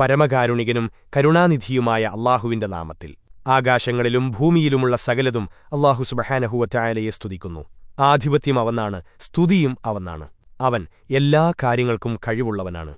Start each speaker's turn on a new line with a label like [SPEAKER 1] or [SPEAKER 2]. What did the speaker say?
[SPEAKER 1] പരമകാരുണികനും കരുണാനിധിയുമായ അള്ളാഹുവിന്റെ നാമത്തിൽ. ആകാശങ്ങളിലും ഭൂമിയിലുമുള്ള സകലതും അള്ളാഹു സുബഹാനഹുവറ്റായാലയെ സ്തുതിക്കുന്നു. ആധിപത്യം അവനാണ് സ്തുതിയും അവനാണ്. അവൻ എല്ലാ കാര്യങ്ങൾക്കും കഴിവുള്ളവനാണ്.